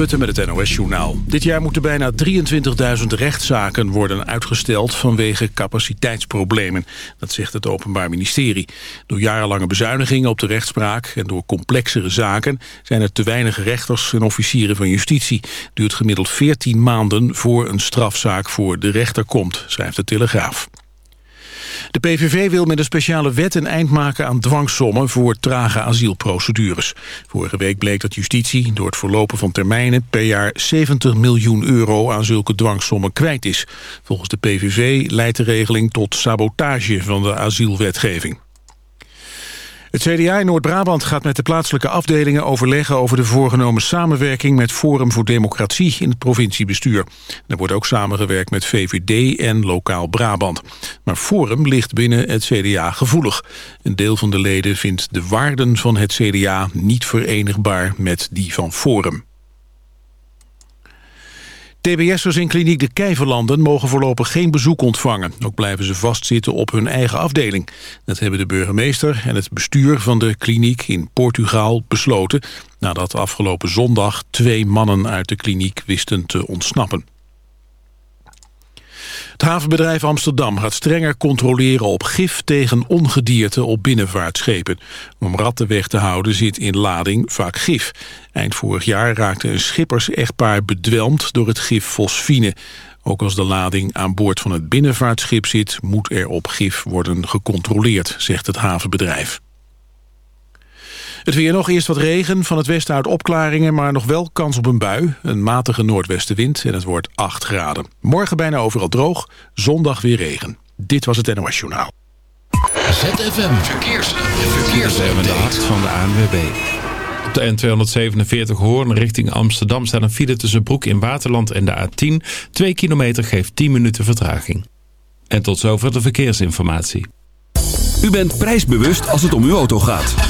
Putten met het NOS-journaal. Dit jaar moeten bijna 23.000 rechtszaken worden uitgesteld vanwege capaciteitsproblemen. Dat zegt het Openbaar Ministerie. Door jarenlange bezuinigingen op de rechtspraak en door complexere zaken... zijn er te weinig rechters en officieren van justitie. Duurt gemiddeld 14 maanden voor een strafzaak voor de rechter komt, schrijft de Telegraaf. De PVV wil met een speciale wet een eind maken aan dwangsommen voor trage asielprocedures. Vorige week bleek dat justitie door het verlopen van termijnen per jaar 70 miljoen euro aan zulke dwangsommen kwijt is. Volgens de PVV leidt de regeling tot sabotage van de asielwetgeving. Het CDA Noord-Brabant gaat met de plaatselijke afdelingen overleggen over de voorgenomen samenwerking met Forum voor Democratie in het provinciebestuur. Er wordt ook samengewerkt met VVD en Lokaal Brabant. Maar Forum ligt binnen het CDA gevoelig. Een deel van de leden vindt de waarden van het CDA niet verenigbaar met die van Forum. TBS'ers in kliniek De Kijverlanden mogen voorlopig geen bezoek ontvangen. Ook blijven ze vastzitten op hun eigen afdeling. Dat hebben de burgemeester en het bestuur van de kliniek in Portugal besloten... nadat afgelopen zondag twee mannen uit de kliniek wisten te ontsnappen. Het havenbedrijf Amsterdam gaat strenger controleren op gif tegen ongedierte op binnenvaartschepen. Om ratten weg te houden zit in lading vaak gif. Eind vorig jaar raakte een schippersechtpaar bedwelmd door het gif fosfine. Ook als de lading aan boord van het binnenvaartschip zit... moet er op gif worden gecontroleerd, zegt het havenbedrijf. Het weer nog eerst wat regen, van het westen uit opklaringen... maar nog wel kans op een bui, een matige noordwestenwind... en het wordt 8 graden. Morgen bijna overal droog, zondag weer regen. Dit was het NOS Journaal. ZFM Verkeers. Verkeers. de hart van de ANWB. Op de N247 Hoorn richting Amsterdam staan een file tussen Broek in Waterland en de A10. 2 kilometer geeft 10 minuten vertraging. En tot zover de verkeersinformatie. U bent prijsbewust als het om uw auto gaat.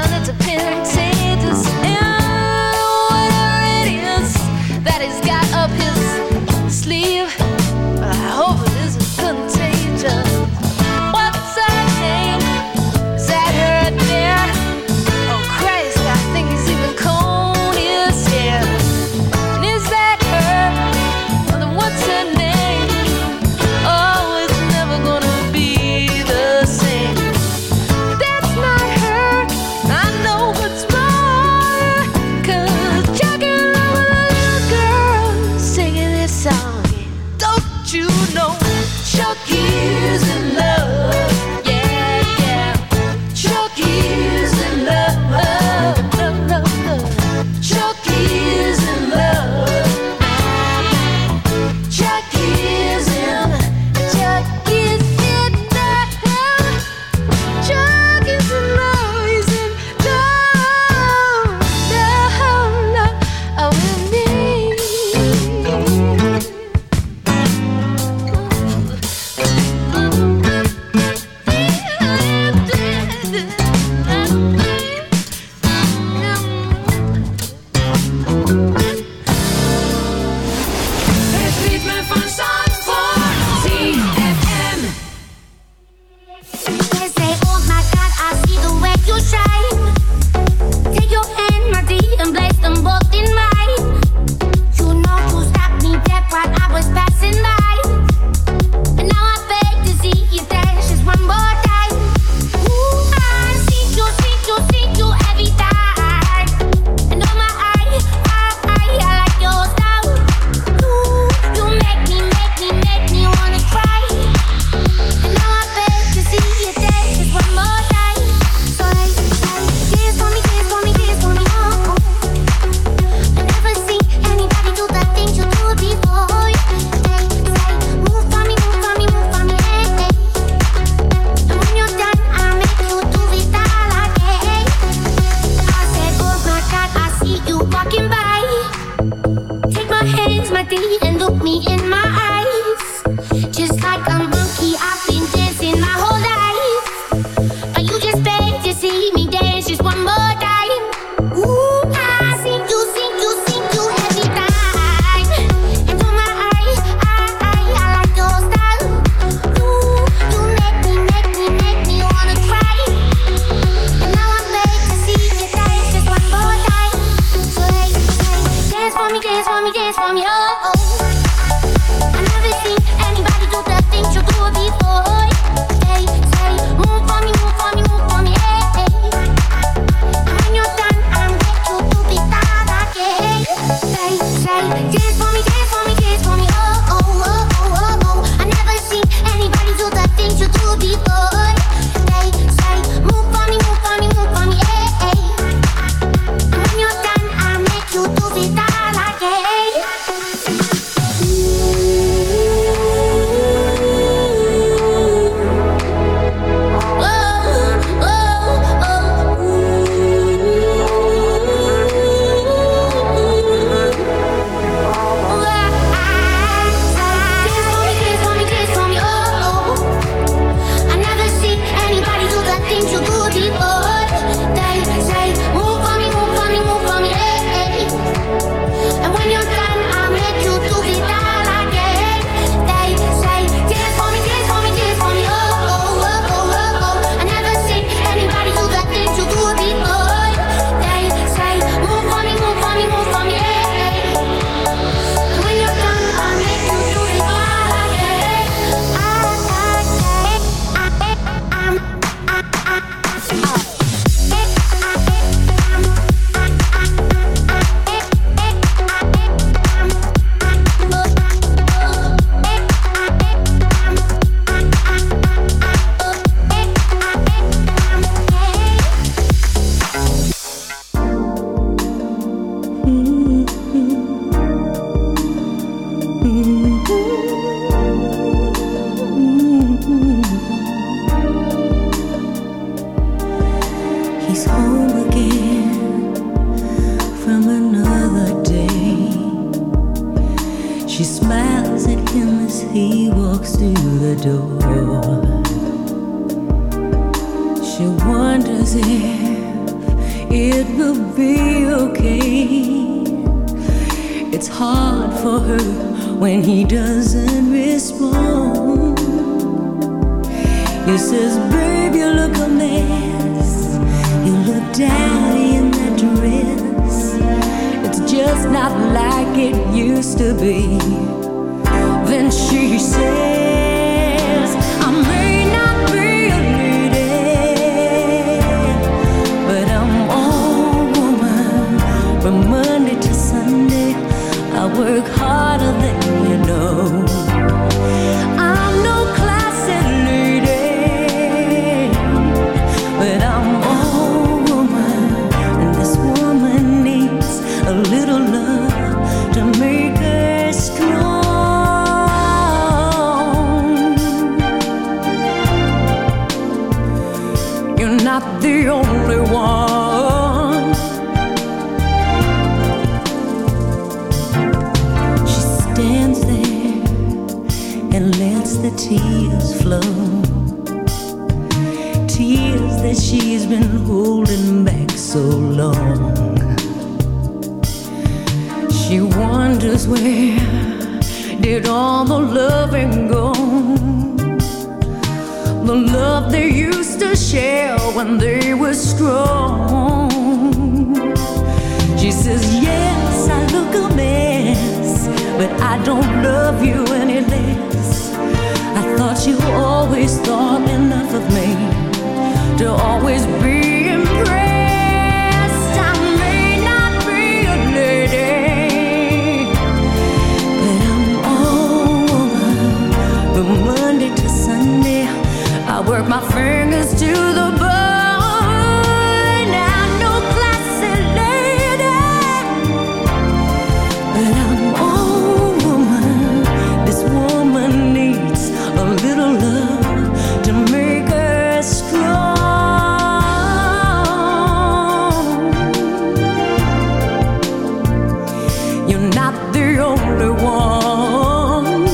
only one.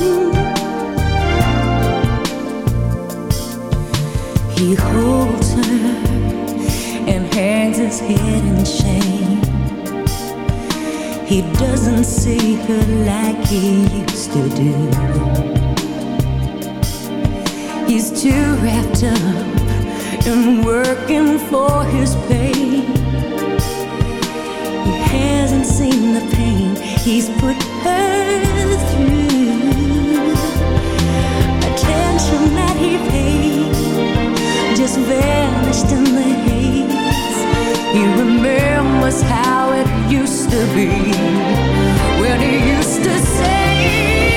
He holds her and hangs his head in shame. He doesn't see her like he used to do. He's too wrapped up in working for his pay hasn't seen the pain he's put her through. Attention that he paid just vanished in the haze. He remembers how it used to be when he used to say.